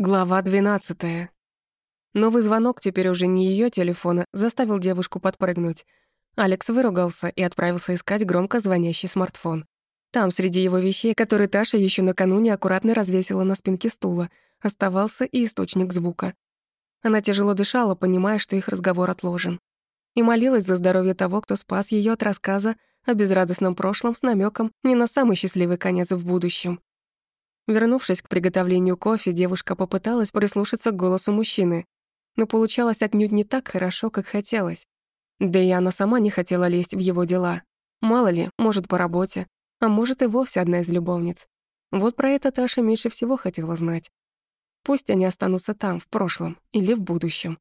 Глава 12. Новый звонок, теперь уже не ее телефона, заставил девушку подпрыгнуть. Алекс выругался и отправился искать громко звонящий смартфон. Там, среди его вещей, которые Таша еще накануне аккуратно развесила на спинке стула, оставался и источник звука. Она тяжело дышала, понимая, что их разговор отложен. И молилась за здоровье того, кто спас ее от рассказа о безрадостном прошлом с намеком не на самый счастливый конец в будущем. Вернувшись к приготовлению кофе, девушка попыталась прислушаться к голосу мужчины, но получалось отнюдь не так хорошо, как хотелось. Да и она сама не хотела лезть в его дела. Мало ли, может, по работе, а может, и вовсе одна из любовниц. Вот про это Таша меньше всего хотела знать. Пусть они останутся там, в прошлом или в будущем,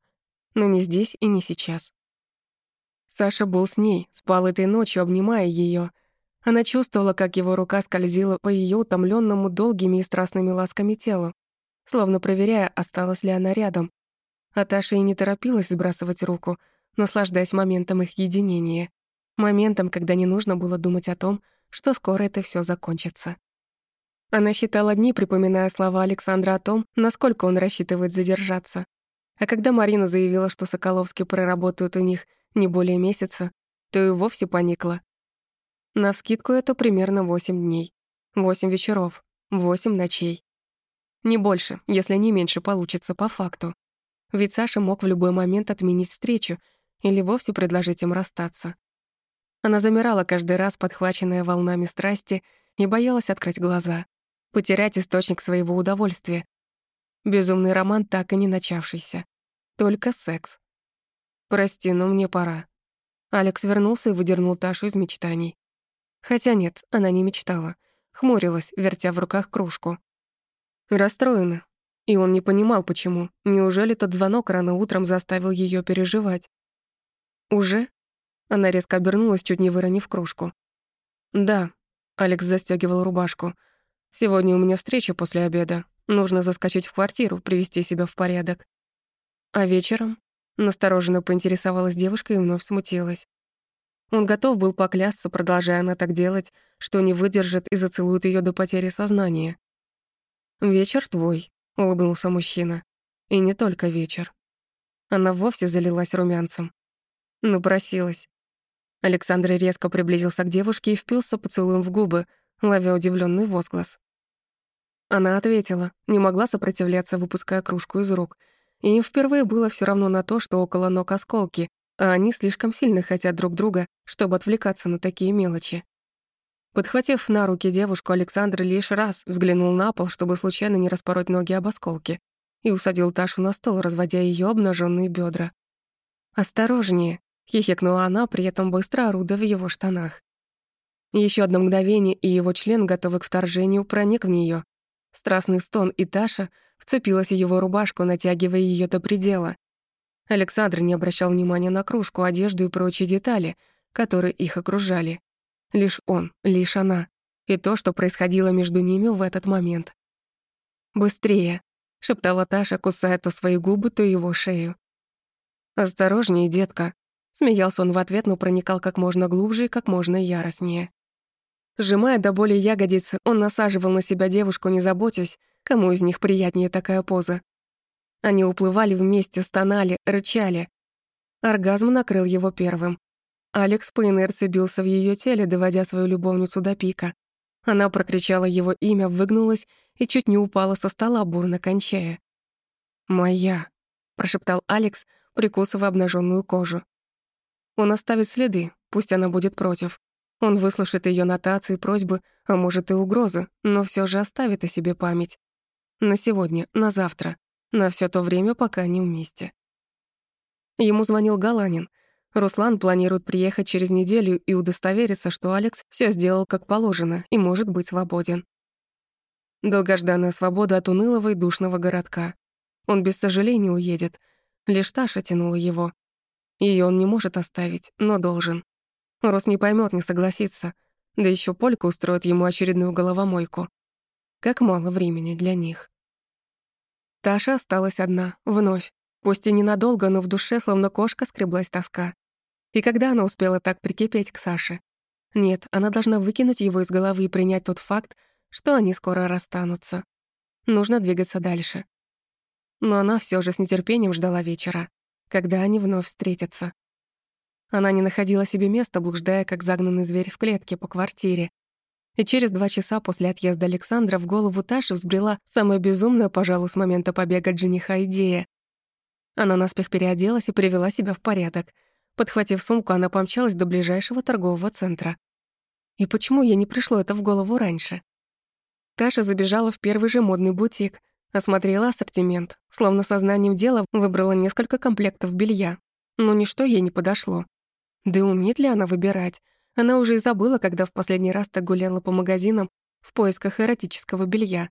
но не здесь и не сейчас. Саша был с ней, спал этой ночью, обнимая ее, она чувствовала, как его рука скользила по ее утомленному долгими и страстными ласками телу, словно проверяя, осталась ли она рядом. А Таша и не торопилась сбрасывать руку, наслаждаясь моментом их единения. Моментом, когда не нужно было думать о том, что скоро это все закончится. Она считала дни, припоминая слова Александра о том, насколько он рассчитывает задержаться. А когда Марина заявила, что Соколовский проработают у них не более месяца, то и вовсе поникла. Навскидку это примерно 8 дней. 8 вечеров. 8 ночей. Не больше, если не меньше получится по факту. Ведь Саша мог в любой момент отменить встречу или вовсе предложить им расстаться. Она замирала каждый раз, подхваченная волнами страсти, и боялась открыть глаза, потерять источник своего удовольствия. Безумный роман так и не начавшийся. Только секс. «Прости, но мне пора». Алекс вернулся и выдернул Ташу из мечтаний. Хотя нет, она не мечтала. Хмурилась, вертя в руках кружку. Расстроена. И он не понимал, почему. Неужели тот звонок рано утром заставил ее переживать? «Уже?» Она резко обернулась, чуть не выронив кружку. «Да», — Алекс застегивал рубашку. «Сегодня у меня встреча после обеда. Нужно заскочить в квартиру, привести себя в порядок». «А вечером?» Настороженно поинтересовалась девушка и вновь смутилась. Он готов был поклясться, продолжая она так делать, что не выдержит и зацелует ее до потери сознания. «Вечер твой», — улыбнулся мужчина. «И не только вечер». Она вовсе залилась румянцем. Ну, просилась. Александр резко приблизился к девушке и впился поцелуем в губы, ловя удивленный возглас. Она ответила, не могла сопротивляться, выпуская кружку из рук. И им впервые было все равно на то, что около ног осколки, а они слишком сильно хотят друг друга, чтобы отвлекаться на такие мелочи. Подхватив на руки девушку, Александр лишь раз взглянул на пол, чтобы случайно не распороть ноги об осколки, и усадил Ташу на стол, разводя ее обнаженные бедра. «Осторожнее!» — хихикнула она, при этом быстро орудуя в его штанах. Еще одно мгновение, и его член, готовый к вторжению, проник в нее. Страстный стон, и Таша вцепилась в его рубашку, натягивая ее до предела. Александр не обращал внимания на кружку, одежду и прочие детали, которые их окружали. Лишь он, лишь она. И то, что происходило между ними в этот момент. «Быстрее!» — шептала Таша, кусая то свои губы, то его шею. «Осторожнее, детка!» — смеялся он в ответ, но проникал как можно глубже и как можно яростнее. Сжимая до боли ягодицы, он насаживал на себя девушку, не заботясь, кому из них приятнее такая поза. Они уплывали вместе, стонали, рычали. Оргазм накрыл его первым. Алекс по инерции бился в ее теле, доводя свою любовницу до пика. Она прокричала его имя, выгнулась и чуть не упала со стола, бурно кончая. «Моя», — прошептал Алекс, прикусывая обнаженную кожу. Он оставит следы, пусть она будет против. Он выслушает ее нотации, просьбы, а может и угрозы, но все же оставит о себе память. На сегодня, на завтра на все то время, пока они вместе. Ему звонил Галанин. Руслан планирует приехать через неделю и удостовериться, что Алекс все сделал как положено и может быть свободен. Долгожданная свобода от унылого и душного городка. Он без сожаления уедет. Лишь Таша тянула его. Ее он не может оставить, но должен. Рос не поймет, не согласится. Да еще Полька устроит ему очередную головомойку. Как мало времени для них. Таша осталась одна, вновь. Пусть и ненадолго, но в душе словно кошка скреблась тоска. И когда она успела так прикипеть к Саше? Нет, она должна выкинуть его из головы и принять тот факт, что они скоро расстанутся. Нужно двигаться дальше. но она все же с нетерпением ждала вечера, когда они вновь встретятся. Она не находила себе места, блуждая, как загнанный зверь в клетке по квартире. И через два часа после отъезда Александра в голову Таши взбрела самая безумная, пожалуй, с момента побега жениха идея. Она наспех переоделась и привела себя в порядок. Подхватив сумку, она помчалась до ближайшего торгового центра. И почему ей не пришло это в голову раньше? Таша забежала в первый же модный бутик, осмотрела ассортимент, словно сознанием дела выбрала несколько комплектов белья. Но ничто ей не подошло. Да умеет ли она выбирать? Она уже и забыла, когда в последний раз так гуляла по магазинам в поисках эротического белья.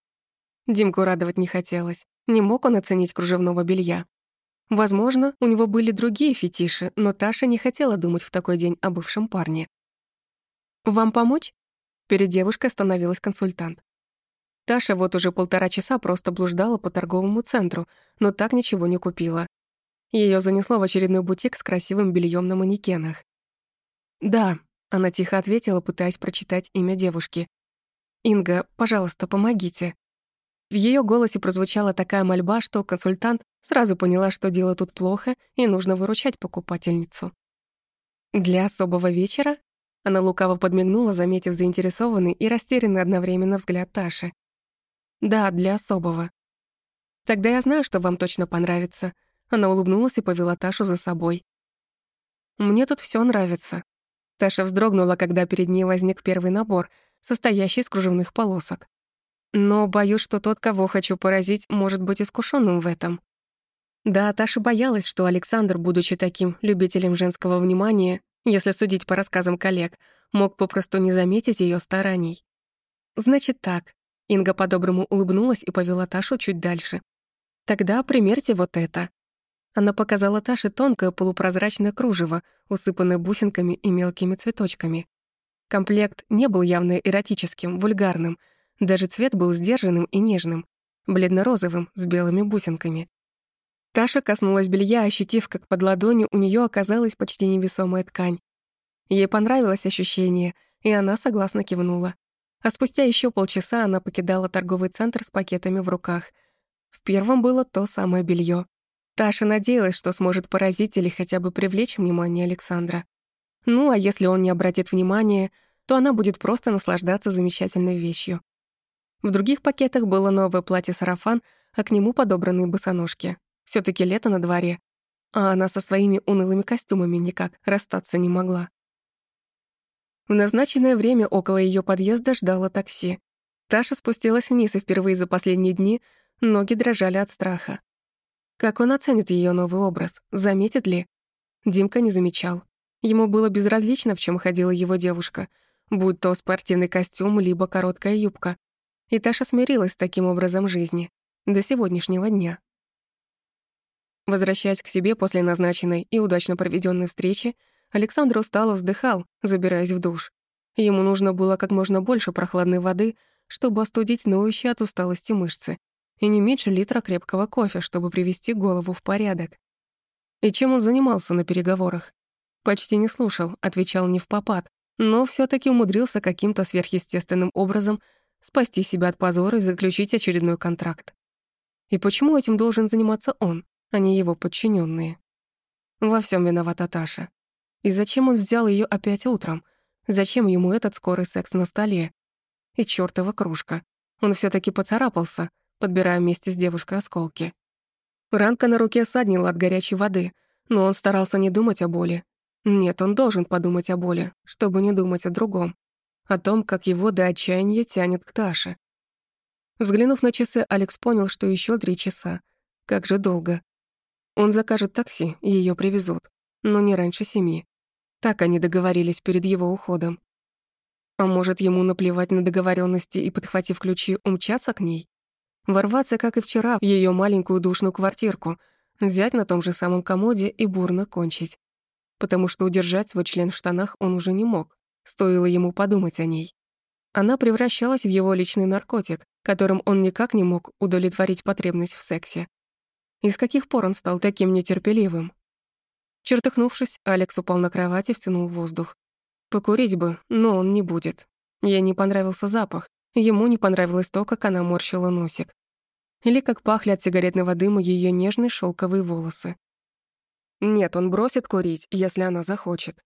Димку радовать не хотелось. Не мог он оценить кружевного белья. Возможно, у него были другие фетиши, но Таша не хотела думать в такой день о бывшем парне. «Вам помочь?» Перед девушкой остановилась консультант. Таша вот уже полтора часа просто блуждала по торговому центру, но так ничего не купила. Ее занесло в очередной бутик с красивым бельем на манекенах. «Да», — она тихо ответила, пытаясь прочитать имя девушки. «Инга, пожалуйста, помогите». В ее голосе прозвучала такая мольба, что консультант сразу поняла, что дело тут плохо и нужно выручать покупательницу. «Для особого вечера?» Она лукаво подмигнула, заметив заинтересованный и растерянный одновременно взгляд Таши. «Да, для особого». «Тогда я знаю, что вам точно понравится», она улыбнулась и повела Ташу за собой. «Мне тут все нравится». Таша вздрогнула, когда перед ней возник первый набор, состоящий из кружевных полосок. Но боюсь, что тот, кого хочу поразить, может быть искушенным в этом. Да, Таша боялась, что Александр, будучи таким любителем женского внимания, если судить по рассказам коллег, мог попросту не заметить ее стараний. «Значит так». Инга по-доброму улыбнулась и повела Ташу чуть дальше. «Тогда примерьте вот это». Она показала Таше тонкое полупрозрачное кружево, усыпанное бусинками и мелкими цветочками. Комплект не был явно эротическим, вульгарным. Даже цвет был сдержанным и нежным, бледно-розовым, с белыми бусинками. Таша коснулась белья, ощутив, как под ладонью у нее оказалась почти невесомая ткань. Ей понравилось ощущение, и она согласно кивнула. А спустя еще полчаса она покидала торговый центр с пакетами в руках. В первом было то самое белье. Таша надеялась, что сможет поразить или хотя бы привлечь внимание Александра. Ну, а если он не обратит внимания, то она будет просто наслаждаться замечательной вещью. В других пакетах было новое платье-сарафан, а к нему подобранные босоножки. все таки лето на дворе, а она со своими унылыми костюмами никак расстаться не могла. В назначенное время около ее подъезда ждало такси. Таша спустилась вниз, и впервые за последние дни ноги дрожали от страха. Как он оценит ее новый образ? Заметит ли? Димка не замечал. Ему было безразлично, в чем ходила его девушка, будь то спортивный костюм, либо короткая юбка. И Таша смирилась с таким образом жизни. До сегодняшнего дня. Возвращаясь к себе после назначенной и удачно проведенной встречи, Александр устало вздыхал, забираясь в душ. Ему нужно было как можно больше прохладной воды, чтобы остудить ноющие от усталости мышцы и не меньше литра крепкого кофе, чтобы привести голову в порядок. И чем он занимался на переговорах? Почти не слушал, отвечал не в попад, но все таки умудрился каким-то сверхъестественным образом спасти себя от позора и заключить очередной контракт. И почему этим должен заниматься он, а не его подчиненные? Во всем виновата Таша. И зачем он взял ее опять утром? Зачем ему этот скорый секс на столе? И чёртова кружка. Он все таки поцарапался, подбирая вместе с девушкой осколки. Ранка на руке саднила от горячей воды, но он старался не думать о боли. Нет, он должен подумать о боли, чтобы не думать о другом. О том, как его до отчаяния тянет к Таше. Взглянув на часы, Алекс понял, что еще три часа. Как же долго. Он закажет такси, и ее привезут. Но не раньше семи. Так они договорились перед его уходом. А может, ему наплевать на договоренности и, подхватив ключи, умчаться к ней? Ворваться, как и вчера, в ее маленькую душную квартирку, взять на том же самом комоде и бурно кончить. Потому что удержать свой член в штанах он уже не мог, стоило ему подумать о ней. Она превращалась в его личный наркотик, которым он никак не мог удовлетворить потребность в сексе. И с каких пор он стал таким нетерпеливым? Чертыхнувшись, Алекс упал на кровать и втянул воздух. Покурить бы, но он не будет. Ей не понравился запах, Ему не понравилось то, как она морщила носик. или как пахли от сигаретного дыма ее нежные шелковые волосы. Нет, он бросит курить, если она захочет.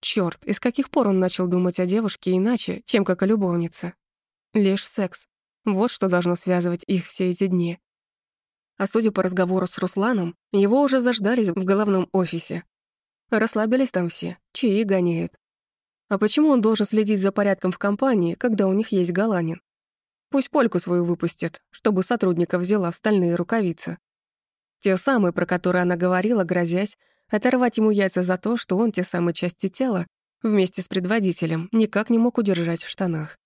Черт, из каких пор он начал думать о девушке иначе, чем как о любовнице? Лишь секс. Вот что должно связывать их все эти дни. А судя по разговору с Русланом, его уже заждались в головном офисе. Расслабились там все, чаи гоняют. А почему он должен следить за порядком в компании, когда у них есть Галанин? Пусть польку свою выпустят, чтобы сотрудника взяла в стальные рукавицы. Те самые, про которые она говорила, грозясь оторвать ему яйца за то, что он те самые части тела вместе с предводителем никак не мог удержать в штанах.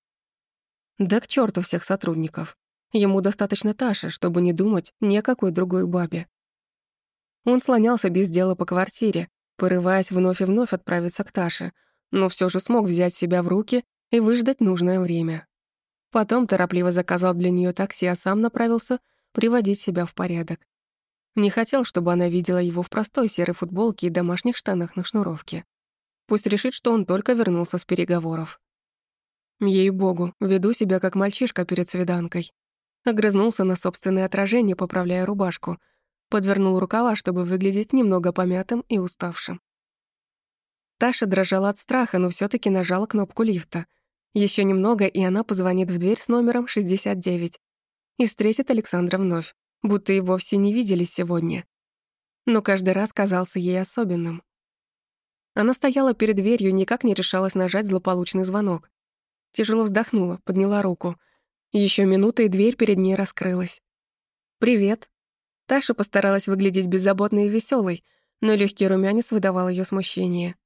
Да к черту всех сотрудников. Ему достаточно Таши, чтобы не думать ни о какой другой бабе. Он слонялся без дела по квартире, порываясь вновь и вновь отправиться к Таше, но все же смог взять себя в руки и выждать нужное время. Потом торопливо заказал для нее такси, а сам направился приводить себя в порядок. Не хотел, чтобы она видела его в простой серой футболке и домашних штанах на шнуровке. Пусть решит, что он только вернулся с переговоров. Ей-богу, веду себя как мальчишка перед свиданкой. Огрызнулся на собственное отражение, поправляя рубашку. Подвернул рукава, чтобы выглядеть немного помятым и уставшим. Таша дрожала от страха, но все таки нажала кнопку лифта. Еще немного, и она позвонит в дверь с номером 69 и встретит Александра вновь будто и вовсе не виделись сегодня. Но каждый раз казался ей особенным. Она стояла перед дверью, никак не решалась нажать злополучный звонок. Тяжело вздохнула, подняла руку. Еще минута, и дверь перед ней раскрылась. «Привет». Таша постаралась выглядеть беззаботной и веселой, но легкий румянец выдавал ее смущение.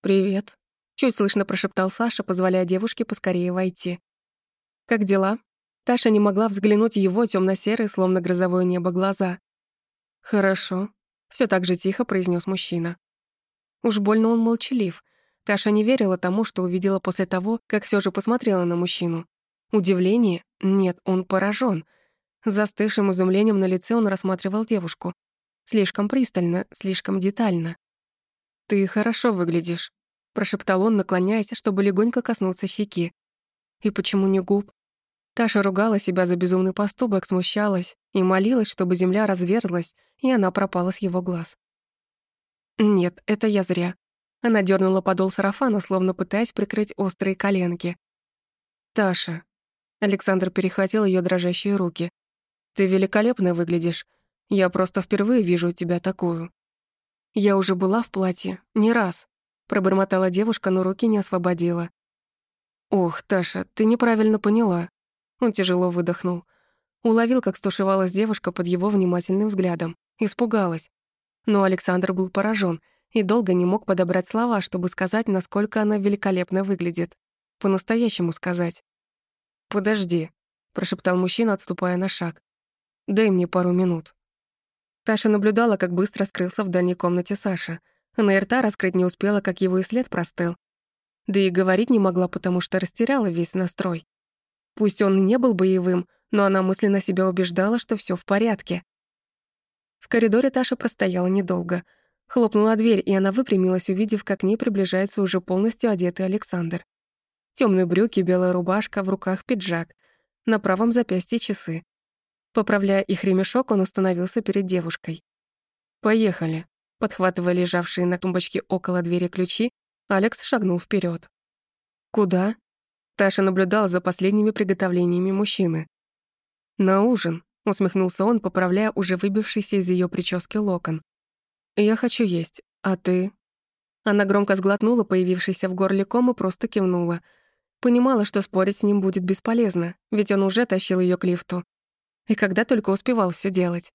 «Привет», — чуть слышно прошептал Саша, позволяя девушке поскорее войти. «Как дела?» Таша не могла взглянуть его темно-серые, словно грозовое небо, глаза. «Хорошо», — все так же тихо произнес мужчина. Уж больно он молчалив. Таша не верила тому, что увидела после того, как все же посмотрела на мужчину. Удивление? Нет, он поражен. Застывшим изумлением на лице он рассматривал девушку. Слишком пристально, слишком детально. «Ты хорошо выглядишь», — прошептал он, наклоняясь, чтобы легонько коснуться щеки. «И почему не губ?» Таша ругала себя за безумный поступок, смущалась и молилась, чтобы земля разверзлась, и она пропала с его глаз. «Нет, это я зря». Она дернула подол сарафана, словно пытаясь прикрыть острые коленки. «Таша». Александр перехватил ее дрожащие руки. «Ты великолепно выглядишь. Я просто впервые вижу тебя такую». «Я уже была в платье, не раз», — пробормотала девушка, но руки не освободила. «Ох, Таша, ты неправильно поняла. Он тяжело выдохнул. Уловил, как стушевалась девушка под его внимательным взглядом. Испугалась. Но Александр был поражен и долго не мог подобрать слова, чтобы сказать, насколько она великолепно выглядит. По-настоящему сказать. «Подожди», — прошептал мужчина, отступая на шаг. «Дай мне пару минут». Таша наблюдала, как быстро скрылся в дальней комнате Саша. Она и рта раскрыть не успела, как его и след простыл. Да и говорить не могла, потому что растеряла весь настрой. Пусть он и не был боевым, но она мысленно себя убеждала, что все в порядке. В коридоре Таша простояла недолго. Хлопнула дверь, и она выпрямилась, увидев, как к ней приближается уже полностью одетый Александр. Темные брюки, белая рубашка, в руках пиджак. На правом запястье часы. Поправляя их ремешок, он остановился перед девушкой. «Поехали». Подхватывая лежавшие на тумбочке около двери ключи, Алекс шагнул вперед. «Куда?» Таша наблюдала за последними приготовлениями мужчины. «На ужин», — усмехнулся он, поправляя уже выбившийся из ее прически локон. «Я хочу есть, а ты?» Она громко сглотнула появившийся в горле ком и просто кивнула. Понимала, что спорить с ним будет бесполезно, ведь он уже тащил ее к лифту. И когда только успевал все делать.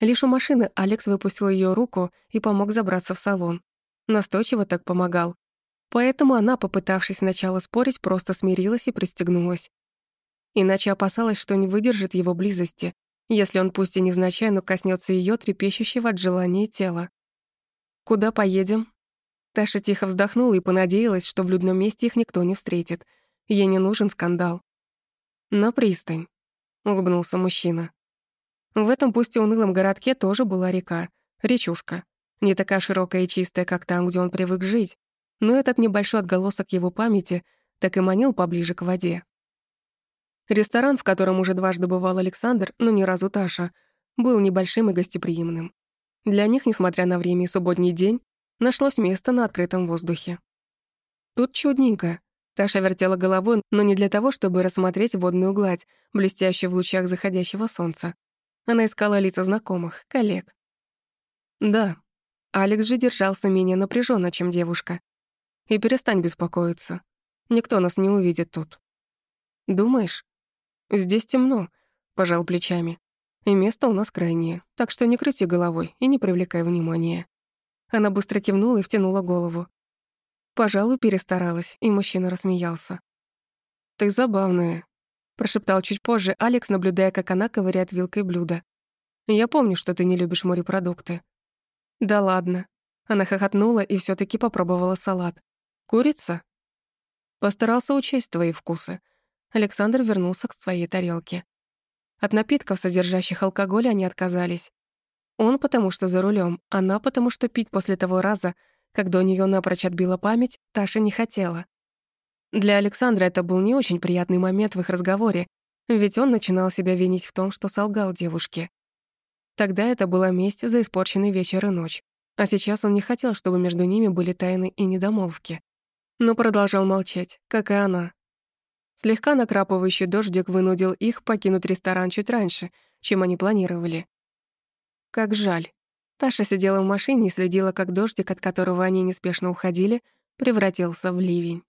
Лишь у машины Алекс выпустил ее руку и помог забраться в салон. Настойчиво так помогал, Поэтому она, попытавшись сначала спорить, просто смирилась и пристегнулась. Иначе опасалась, что не выдержит его близости, если он пусть и невзначай, но коснется ее трепещущего от желания тела. «Куда поедем?» Таша тихо вздохнула и понадеялась, что в людном месте их никто не встретит. Ей не нужен скандал. «На пристань», — улыбнулся мужчина. В этом пусть и унылом городке тоже была река, речушка. Не такая широкая и чистая, как там, где он привык жить, но этот небольшой отголосок его памяти так и манил поближе к воде. Ресторан, в котором уже дважды бывал Александр, но ни разу Таша, был небольшим и гостеприимным. Для них, несмотря на время и субботний день, нашлось место на открытом воздухе. Тут чудненько. Таша вертела головой, но не для того, чтобы рассмотреть водную гладь, блестящую в лучах заходящего солнца. Она искала лица знакомых, коллег. Да, Алекс же держался менее напряженно, чем девушка. И перестань беспокоиться. Никто нас не увидит тут. Думаешь? Здесь темно, пожал плечами. И место у нас крайнее, так что не крути головой и не привлекай внимания. Она быстро кивнула и втянула голову. Пожалуй, перестаралась, и мужчина рассмеялся. «Ты забавная», — прошептал чуть позже Алекс, наблюдая, как она ковыряет вилкой блюдо. «Я помню, что ты не любишь морепродукты». «Да ладно». Она хохотнула и все таки попробовала салат. «Курица?» Постарался учесть твои вкусы. Александр вернулся к своей тарелке. От напитков, содержащих алкоголь, они отказались. Он потому что за рулем, она потому что пить после того раза, когда у нее напрочь отбила память, Таша не хотела. Для Александра это был не очень приятный момент в их разговоре, ведь он начинал себя винить в том, что солгал девушке. Тогда это была месть за испорченный вечер и ночь, а сейчас он не хотел, чтобы между ними были тайны и недомолвки. Но продолжал молчать, как и она, Слегка накрапывающий дождик вынудил их покинуть ресторан чуть раньше, чем они планировали. Как жаль. Таша сидела в машине и следила, как дождик, от которого они неспешно уходили, превратился в ливень.